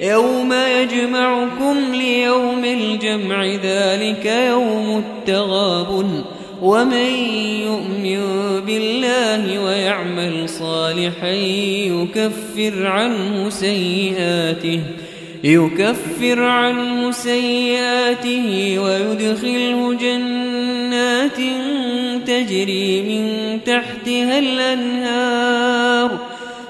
يوم يجمعكم ليوم الجمع ذلك يوم التغابن ومن يؤمن بالله ويعمل صالحا يكفر عنه سيئاته يكفر عنه سيئاته ويدخله جنات تجري من تحتها الأنهار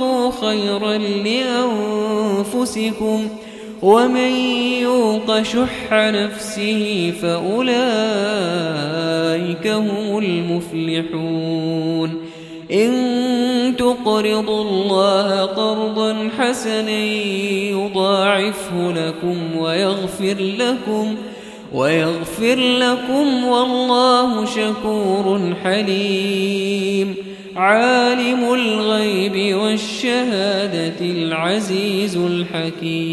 وأنفقوا خيرا لأنفسكم ومن يوق شح نفسه فأولئك هم المفلحون إن تقرضوا الله قرضا حسنا يضاعفه لكم ويغفر لكم ويغفر لكم والله شكور حليم. عالم الغيب والشهادة العزيز الحكيم.